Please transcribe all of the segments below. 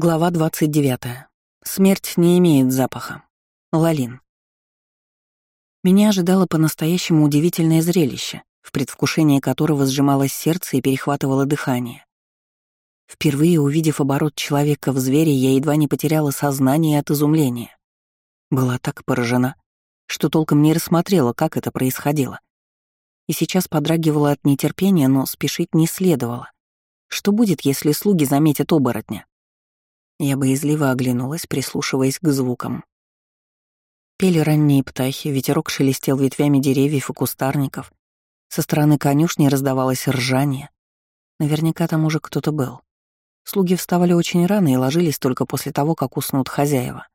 Глава 29. Смерть не имеет запаха. Лалин. Меня ожидало по-настоящему удивительное зрелище, в предвкушении которого сжималось сердце и перехватывало дыхание. Впервые увидев оборот человека в звере, я едва не потеряла сознание от изумления. Была так поражена, что толком не рассмотрела, как это происходило. И сейчас подрагивала от нетерпения, но спешить не следовало. Что будет, если слуги заметят оборотня? Я боязливо оглянулась, прислушиваясь к звукам. Пели ранние птахи, ветерок шелестел ветвями деревьев и кустарников. Со стороны конюшни раздавалось ржание. Наверняка там уже кто-то был. Слуги вставали очень рано и ложились только после того, как уснут хозяева.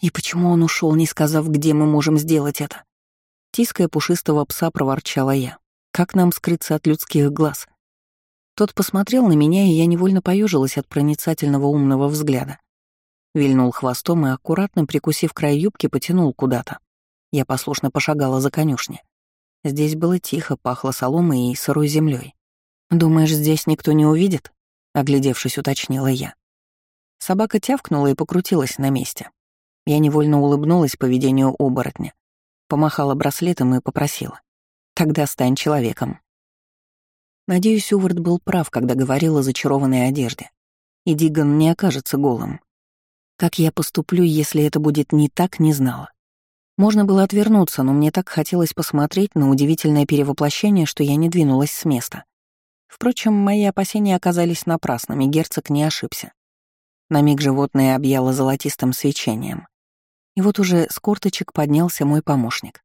И почему он ушел, не сказав, где мы можем сделать это? Тиская пушистого пса, проворчала я. Как нам скрыться от людских глаз? Тот посмотрел на меня, и я невольно поежилась от проницательного умного взгляда. Вильнул хвостом и, аккуратно прикусив край юбки, потянул куда-то. Я послушно пошагала за конюшни. Здесь было тихо, пахло соломой и сырой землей. «Думаешь, здесь никто не увидит?» — оглядевшись, уточнила я. Собака тявкнула и покрутилась на месте. Я невольно улыбнулась поведению оборотня, помахала браслетом и попросила. «Тогда стань человеком». Надеюсь, Увард был прав, когда говорил о зачарованной одежде. И Диган не окажется голым. Как я поступлю, если это будет не так, не знала. Можно было отвернуться, но мне так хотелось посмотреть на удивительное перевоплощение, что я не двинулась с места. Впрочем, мои опасения оказались напрасными, герцог не ошибся. На миг животное объяло золотистым свечением. И вот уже с корточек поднялся мой помощник.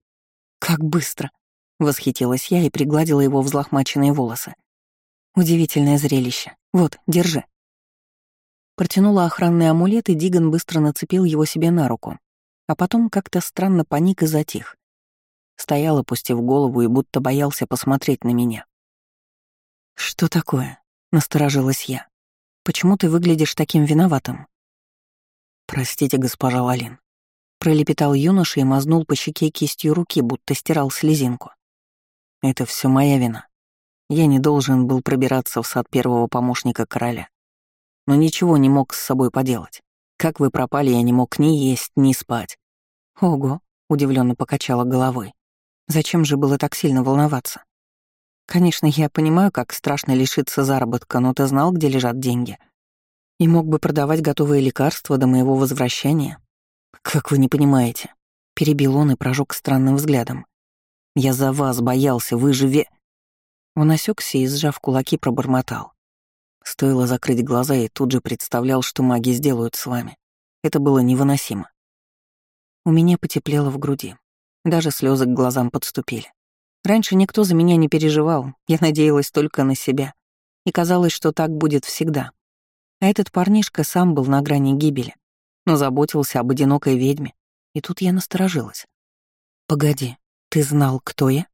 «Как быстро!» Восхитилась я и пригладила его взлохмаченные волосы. Удивительное зрелище. Вот, держи. Протянула охранный амулет, и Диган быстро нацепил его себе на руку. А потом как-то странно паник и затих. Стоял, опустив голову, и будто боялся посмотреть на меня. «Что такое?» — насторожилась я. «Почему ты выглядишь таким виноватым?» «Простите, госпожа Лалин», — пролепетал юноша и мазнул по щеке кистью руки, будто стирал слезинку. Это все моя вина. Я не должен был пробираться в сад первого помощника короля. Но ничего не мог с собой поделать. Как вы пропали, я не мог ни есть, ни спать. Ого, удивленно покачала головой. Зачем же было так сильно волноваться? Конечно, я понимаю, как страшно лишиться заработка, но ты знал, где лежат деньги. И мог бы продавать готовые лекарства до моего возвращения. Как вы не понимаете? Перебил он и прожег странным взглядом. Я за вас боялся, вы же ве...» Он осекся и, сжав кулаки, пробормотал. Стоило закрыть глаза и тут же представлял, что маги сделают с вами. Это было невыносимо. У меня потеплело в груди. Даже слезы к глазам подступили. Раньше никто за меня не переживал, я надеялась только на себя. И казалось, что так будет всегда. А этот парнишка сам был на грани гибели, но заботился об одинокой ведьме. И тут я насторожилась. «Погоди, «Ты знал, кто я?»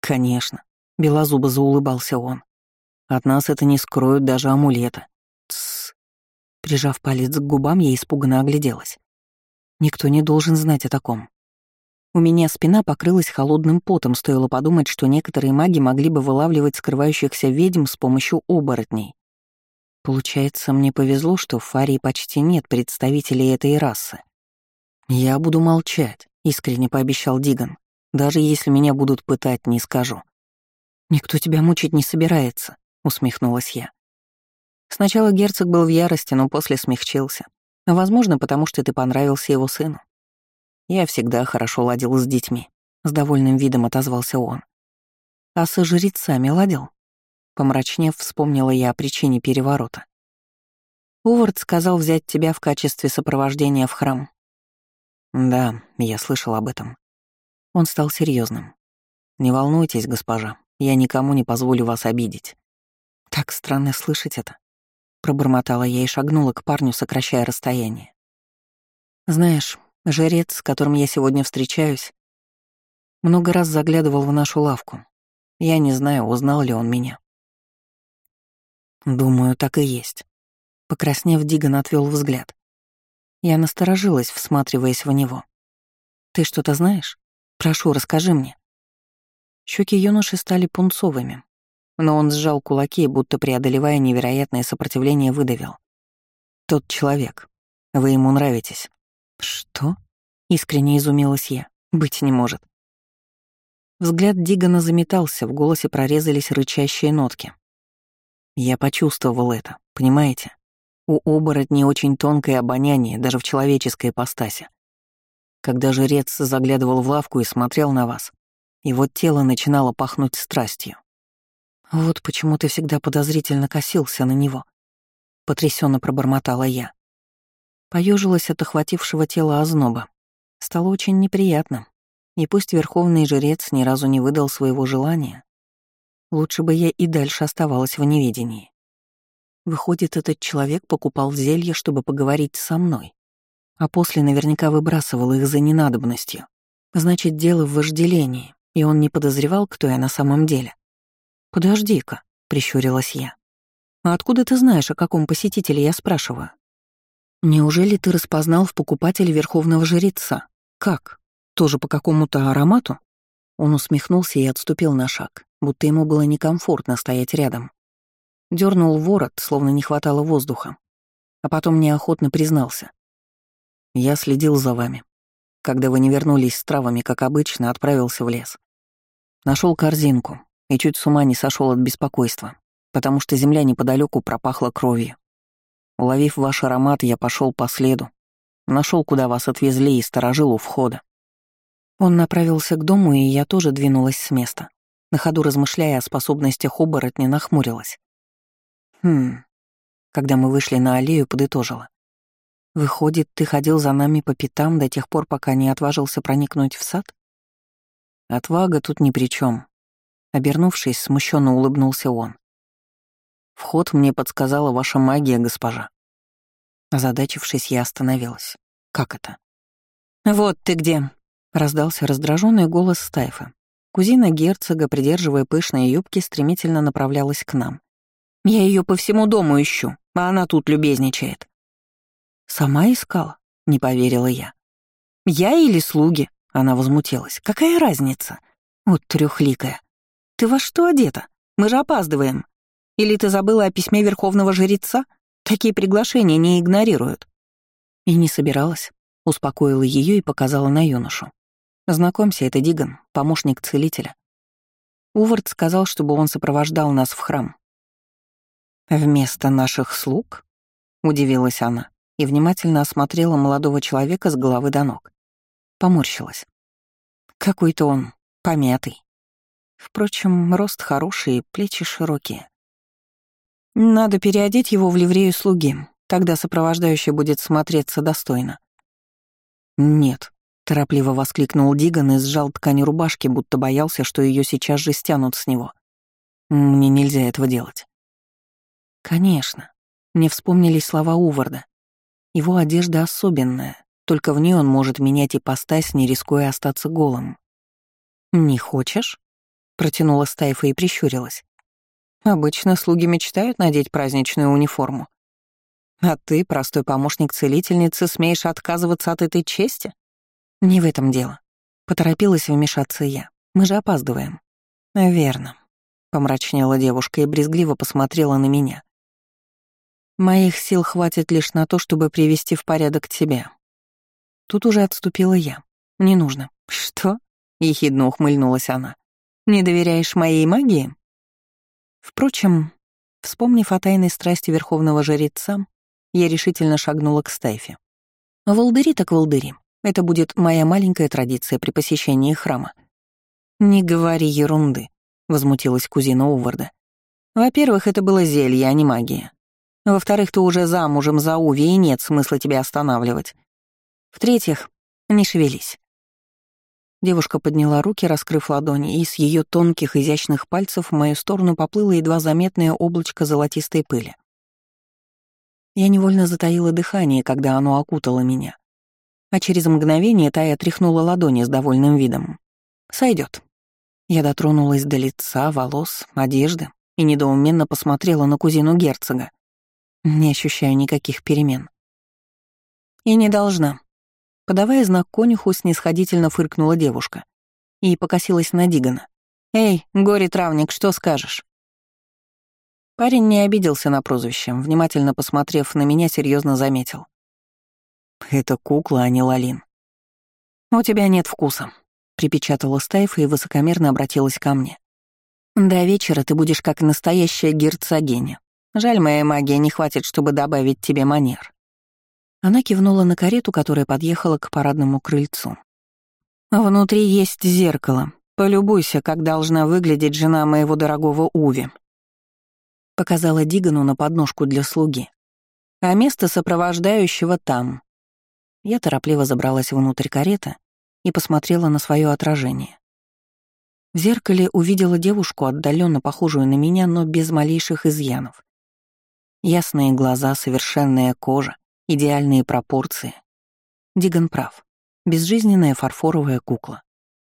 «Конечно», — белозубо заулыбался он. «От нас это не скроют даже амулета». «Тссс». Прижав палец к губам, я испуганно огляделась. Никто не должен знать о таком. У меня спина покрылась холодным потом, стоило подумать, что некоторые маги могли бы вылавливать скрывающихся ведьм с помощью оборотней. Получается, мне повезло, что в Фарии почти нет представителей этой расы. «Я буду молчать», — искренне пообещал Диган. Даже если меня будут пытать, не скажу. «Никто тебя мучить не собирается», — усмехнулась я. Сначала герцог был в ярости, но после смягчился. Возможно, потому что ты понравился его сыну. Я всегда хорошо ладил с детьми. С довольным видом отозвался он. А со жрецами ладил? Помрачнев, вспомнила я о причине переворота. Увард сказал взять тебя в качестве сопровождения в храм. Да, я слышал об этом. Он стал серьезным. «Не волнуйтесь, госпожа, я никому не позволю вас обидеть». «Так странно слышать это», — пробормотала я и шагнула к парню, сокращая расстояние. «Знаешь, жрец, с которым я сегодня встречаюсь, много раз заглядывал в нашу лавку. Я не знаю, узнал ли он меня». «Думаю, так и есть». Покраснев, Диган отвел взгляд. Я насторожилась, всматриваясь в него. «Ты что-то знаешь?» Прошу, расскажи мне». Щеки юноши стали пунцовыми, но он сжал кулаки, будто преодолевая невероятное сопротивление, выдавил. Тот человек. Вы ему нравитесь». «Что?» — искренне изумилась я. «Быть не может». Взгляд Дигана заметался, в голосе прорезались рычащие нотки. Я почувствовал это, понимаете? У оборотней очень тонкое обоняние, даже в человеческой ипостаси. Когда жрец заглядывал в лавку и смотрел на вас, его тело начинало пахнуть страстью. Вот почему ты всегда подозрительно косился на него. Потрясенно пробормотала я. Поежилась от охватившего тела озноба. Стало очень неприятно. И пусть верховный жрец ни разу не выдал своего желания, лучше бы я и дальше оставалась в неведении. Выходит, этот человек покупал зелье, чтобы поговорить со мной, а после наверняка выбрасывал их за ненадобностью. Значит, дело в вожделении, и он не подозревал, кто я на самом деле. «Подожди-ка», — прищурилась я. «А откуда ты знаешь, о каком посетителе я спрашиваю?» «Неужели ты распознал в покупателе верховного жреца? Как? Тоже по какому-то аромату?» Он усмехнулся и отступил на шаг, будто ему было некомфортно стоять рядом. Дернул ворот, словно не хватало воздуха. А потом неохотно признался. «Я следил за вами. Когда вы не вернулись с травами, как обычно, отправился в лес. Нашел корзинку и чуть с ума не сошел от беспокойства, потому что земля неподалеку пропахла кровью. Уловив ваш аромат, я пошел по следу. Нашел, куда вас отвезли, и сторожил у входа. Он направился к дому, и я тоже двинулась с места. На ходу размышляя о способностях оборотня, нахмурилась. Хм. Когда мы вышли на аллею, подытожила. Выходит, ты ходил за нами по пятам до тех пор, пока не отважился проникнуть в сад? Отвага тут ни при чем. Обернувшись, смущенно улыбнулся он. Вход мне подсказала ваша магия, госпожа. Озадачившись, я остановилась. Как это? Вот ты где! раздался раздраженный голос Стайфа. Кузина герцога, придерживая пышные юбки, стремительно направлялась к нам. Я ее по всему дому ищу, а она тут любезничает. Сама искала? Не поверила я. Я или слуги? Она возмутилась. Какая разница? Вот трехликая. Ты во что одета? Мы же опаздываем. Или ты забыла о письме верховного жреца? Такие приглашения не игнорируют. И не собиралась. Успокоила ее и показала на юношу. Знакомься, это Диган, помощник целителя. Увард сказал, чтобы он сопровождал нас в храм. «Вместо наших слуг?» — удивилась она и внимательно осмотрела молодого человека с головы до ног. Поморщилась. Какой-то он помятый. Впрочем, рост хороший, плечи широкие. Надо переодеть его в ливрею слуги, тогда сопровождающий будет смотреться достойно. «Нет», — торопливо воскликнул Диган и сжал ткань рубашки, будто боялся, что ее сейчас же стянут с него. «Мне нельзя этого делать». Конечно. Мне вспомнились слова Уварда. Его одежда особенная, только в ней он может менять ипостась, не рискуя остаться голым. «Не хочешь?» — протянула Стайфа и прищурилась. «Обычно слуги мечтают надеть праздничную униформу. А ты, простой помощник целительницы, смеешь отказываться от этой чести?» «Не в этом дело. Поторопилась вмешаться я. Мы же опаздываем». «Верно», — помрачнела девушка и брезгливо посмотрела на меня. Моих сил хватит лишь на то, чтобы привести в порядок тебя. Тут уже отступила я. Не нужно. Что? Ехидно ухмыльнулась она. Не доверяешь моей магии? Впрочем, вспомнив о тайной страсти верховного жреца, я решительно шагнула к Стайфе. Волдыри так волдыри. Это будет моя маленькая традиция при посещении храма. «Не говори ерунды», — возмутилась кузина Уварда. «Во-первых, это было зелье, а не магия. Во-вторых, ты уже замужем за Уви, и нет смысла тебя останавливать. В-третьих, не шевелись». Девушка подняла руки, раскрыв ладони, и с ее тонких, изящных пальцев в мою сторону поплыло едва заметное облачко золотистой пыли. Я невольно затаила дыхание, когда оно окутало меня. А через мгновение Тая отряхнула ладони с довольным видом. Сойдет. Я дотронулась до лица, волос, одежды и недоуменно посмотрела на кузину герцога. Не ощущаю никаких перемен. И не должна. Подавая знак конюху, снисходительно фыркнула девушка и покосилась на Дигана. «Эй, горе-травник, что скажешь?» Парень не обиделся на прозвище, внимательно посмотрев на меня, серьезно заметил. «Это кукла, а не Лалин». «У тебя нет вкуса», — припечатала Стайфа и высокомерно обратилась ко мне. «До вечера ты будешь как настоящая герцогиня. Жаль, моя магия не хватит, чтобы добавить тебе манер». Она кивнула на карету, которая подъехала к парадному крыльцу. «Внутри есть зеркало. Полюбуйся, как должна выглядеть жена моего дорогого Уви», Показала Дигану на подножку для слуги. А место сопровождающего там. Я торопливо забралась внутрь кареты и посмотрела на свое отражение. В зеркале увидела девушку, отдаленно похожую на меня, но без малейших изъянов. Ясные глаза, совершенная кожа, идеальные пропорции. Диган прав. Безжизненная фарфоровая кукла.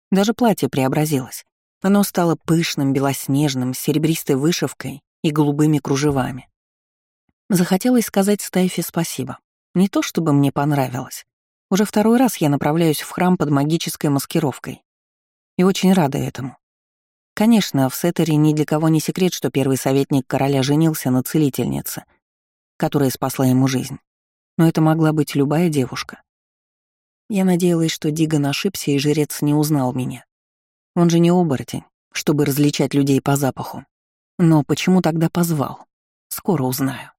Даже платье преобразилось. Оно стало пышным, белоснежным, с серебристой вышивкой и голубыми кружевами. Захотелось сказать Стайфе спасибо. Не то чтобы мне понравилось. Уже второй раз я направляюсь в храм под магической маскировкой. И очень рада этому. Конечно, в Сеттере ни для кого не секрет, что первый советник короля женился на целительнице, которая спасла ему жизнь. Но это могла быть любая девушка. Я надеялась, что Диган ошибся, и жрец не узнал меня. Он же не оборотень, чтобы различать людей по запаху. Но почему тогда позвал? Скоро узнаю.